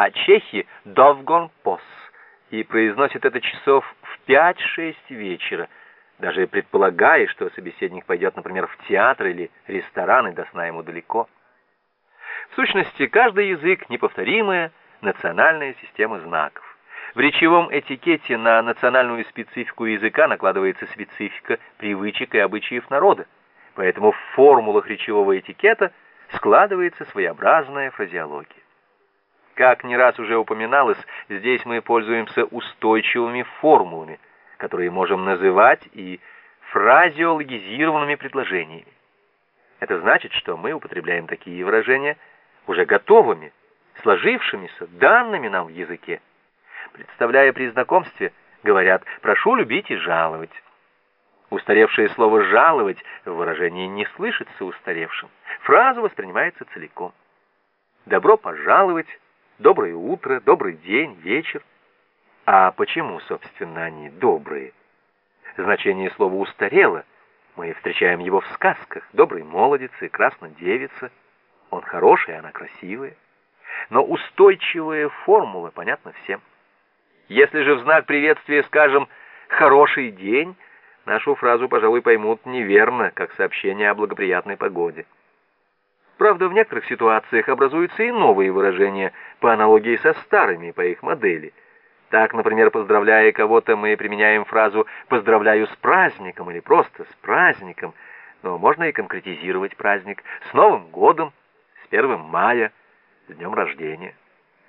а чехи «довгон пос» и произносят это часов в 5-6 вечера, даже предполагая, что собеседник пойдет, например, в театр или ресторан, и до сна ему далеко. В сущности, каждый язык — неповторимая национальная система знаков. В речевом этикете на национальную специфику языка накладывается специфика привычек и обычаев народа, поэтому в формулах речевого этикета складывается своеобразная фразеология. Как не раз уже упоминалось, здесь мы пользуемся устойчивыми формулами, которые можем называть и фразеологизированными предложениями. Это значит, что мы употребляем такие выражения уже готовыми, сложившимися, данными нам в языке. Представляя при знакомстве, говорят «прошу любить и жаловать». Устаревшее слово «жаловать» в выражении не слышится устаревшим. Фраза воспринимается целиком. «Добро пожаловать», доброе утро, добрый день, вечер. А почему, собственно, они добрые? Значение слова устарело. Мы встречаем его в сказках. Добрый молодец и красная девица. Он хороший, она красивая. Но устойчивая формула понятна всем. Если же в знак приветствия скажем «хороший день», нашу фразу, пожалуй, поймут неверно, как сообщение о благоприятной погоде. Правда, в некоторых ситуациях образуются и новые выражения по аналогии со старыми по их модели. Так, например, поздравляя кого-то, мы применяем фразу «поздравляю с праздником» или просто «с праздником», но можно и конкретизировать праздник «с Новым годом», «с 1 мая», «с днем рождения».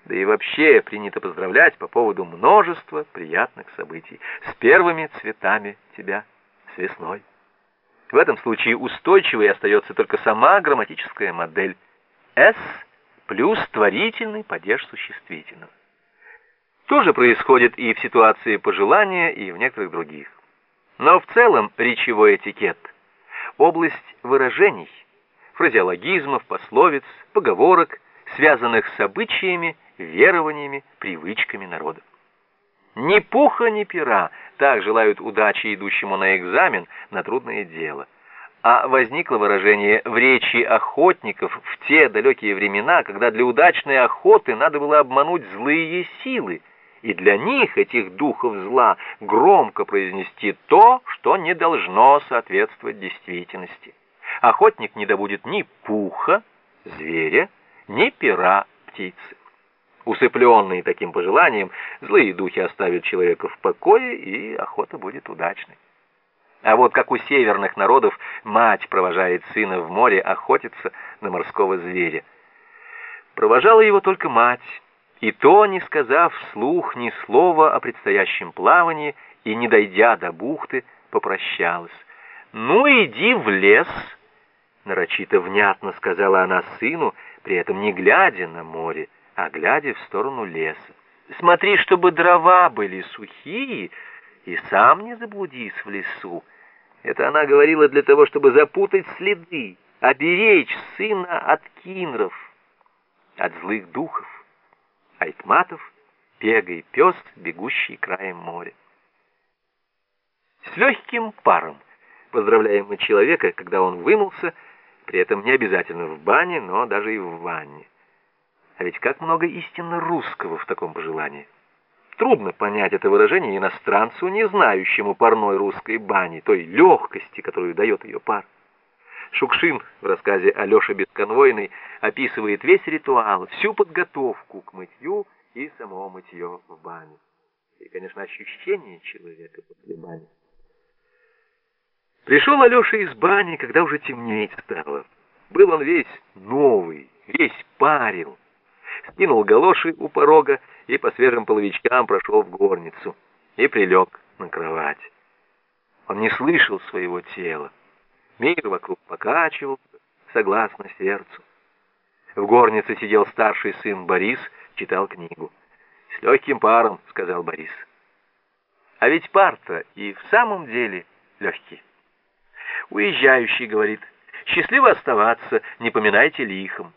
Да и вообще принято поздравлять по поводу множества приятных событий. С первыми цветами тебя, с весной. В этом случае устойчивой остается только сама грамматическая модель «с» плюс творительный падеж существительного. То же происходит и в ситуации пожелания, и в некоторых других. Но в целом речевой этикет – область выражений, фразеологизмов, пословиц, поговорок, связанных с обычаями, верованиями, привычками народа. Ни пуха, ни пера так желают удачи идущему на экзамен на трудное дело. А возникло выражение в речи охотников в те далекие времена, когда для удачной охоты надо было обмануть злые силы, и для них, этих духов зла, громко произнести то, что не должно соответствовать действительности. Охотник не добудет ни пуха, зверя, ни пера, птицы. Усыпленные таким пожеланием, злые духи оставят человека в покое, и охота будет удачной. А вот как у северных народов мать провожает сына в море охотиться на морского зверя. Провожала его только мать, и то, не сказав вслух ни слова о предстоящем плавании, и, не дойдя до бухты, попрощалась. «Ну, иди в лес!» Нарочито внятно сказала она сыну, при этом не глядя на море, а глядя в сторону леса. Смотри, чтобы дрова были сухие, и сам не заблудись в лесу. Это она говорила для того, чтобы запутать следы, оберечь сына от кинров, от злых духов, айтматов, бегай пес, бегущий краем моря. С легким паром поздравляем мы человека, когда он вымылся, при этом не обязательно в бане, но даже и в ванне. А ведь как много истинно русского в таком пожелании. Трудно понять это выражение иностранцу, не знающему парной русской бани, той легкости, которую дает ее пар. Шукшин в рассказе Алёша Бесконвойный описывает весь ритуал, всю подготовку к мытью и само мытье в бане. И, конечно, ощущение человека после бани. Пришел Алёша из бани, когда уже темнеть стало. Был он весь новый, весь парил скинул галоши у порога и по свежим половичкам прошел в горницу и прилег на кровать. Он не слышал своего тела. Мир вокруг покачивался, согласно сердцу. В горнице сидел старший сын Борис, читал книгу. «С легким паром», — сказал Борис. А ведь пар-то и в самом деле легкий. Уезжающий говорит, «Счастливо оставаться, не поминайте лихом».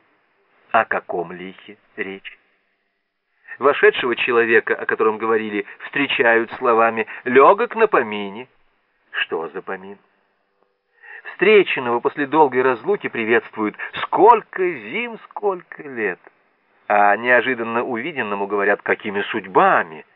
О каком лихе речь? Вошедшего человека, о котором говорили, встречают словами «легок на помине». Что за помин? Встреченного после долгой разлуки приветствуют «сколько зим, сколько лет». а неожиданно увиденному говорят «какими судьбами?».